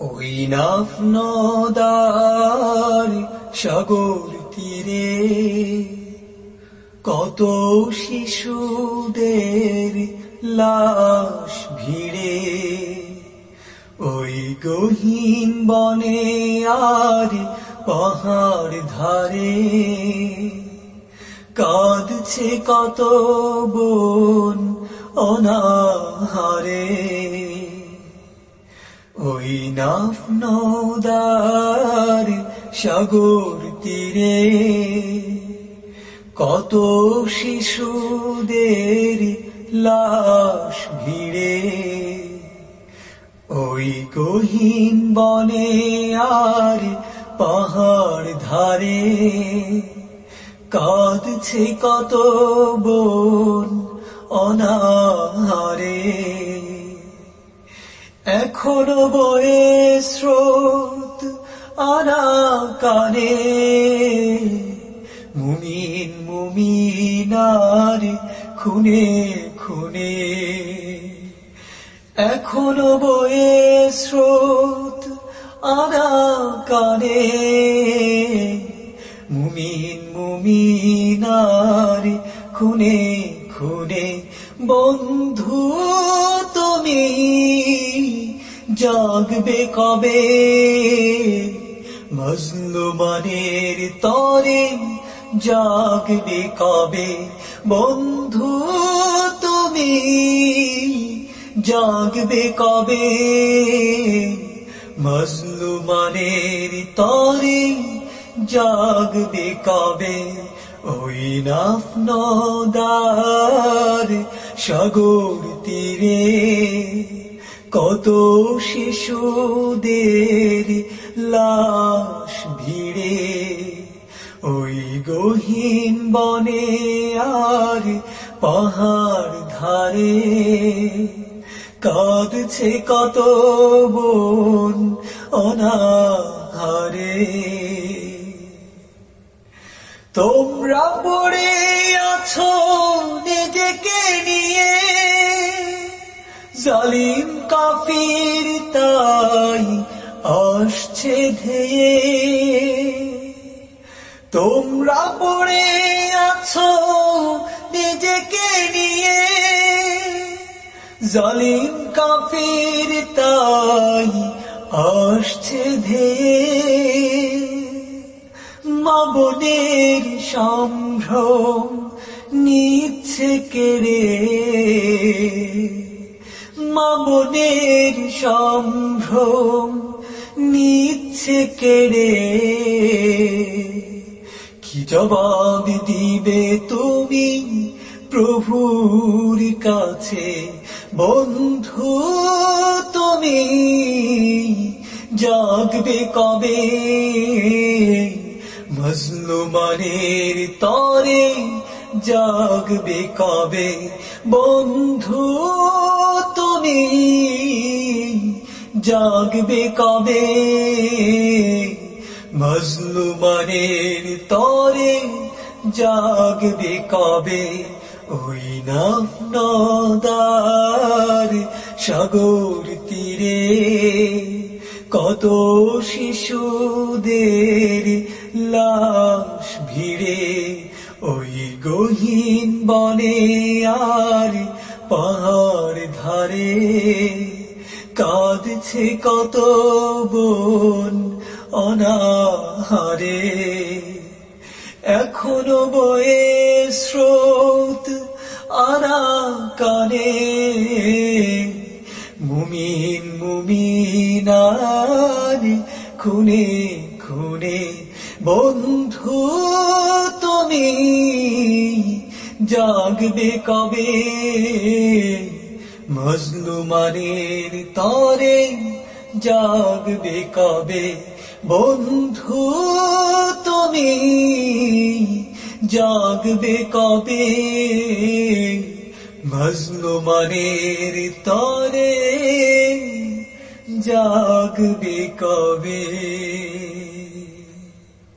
ওই নাফ নদার সাগর তীরে কত শিশুদের লাশ ভিড়ে। ওই গহীন বনে আর পাহাড় ধারে কাঁদছে কত বোন অনাহারে। ওই নাফ নদার সাগর তীরে। কত শিশুদের লাশ ভিড়ে। ওই গহীন বনে আর পাহাড় ধারে। কাঁদছে কত বোন অনাহারে। এখনও বয়ে স্রোত আনা কানে মুমিন মুমিনার খুনে খুনে। এখনও বয়ে স্রোত আনা কানে মুমিন মুমিনার খুনে খুনে। বন্ধু তুমি, জাগবে কবে? মজলুমানের তরে জাগবে কবে? বন্ধু তুমি, জাগবে কবে? মজলুমানের তরে জাগবে কবে? ওই নাফ নদার সাগর তীরে কত শিশুদের লাশ ভিড়ে। ওই গহীন বনে আর পাহাড় ধারে কাঁদছে কত বোন অনাহারে। তোমরা পড়ে আছো নিজেকে জালিম কাফির তাই আসছে ধেয়ে। তোমরা পড়ে আছো নিজেকে নিয়ে। জলিম কাফির তাই আসছে ধেয়ে। মা বোনের সম্ভ্রম নিচ্ছে কেড়ে। মা বোনের সম্ভ্রম নিচ্ছে কেড়ে। কি জবাব দিবে তুমি প্রভুর কাছে? বন্ধু তুমি জাগবে কবে? মজলুমানের তরে জাগবে কবে? বন্ধু তুমি জাগবে কবে? মজলুমানের তরে জাগবে কবে? ওই নদার সাগর তীরে কত শিশুদের লাশ ভিড়ে, ওই গহীন বনে আর পাহাড় ধারে কাঁদছে কত বোন অনাহারে। এখনও বয়ে স্রোত আনা কানে। মুমিন মুমিনার খুনে খুনে বন্ধু জাগবে কবে? মজলুমানের তরে জাগবে কবে? বন্ধু তুমি জাগবে কবে? মজলুমানের তরে জাগবে কবে?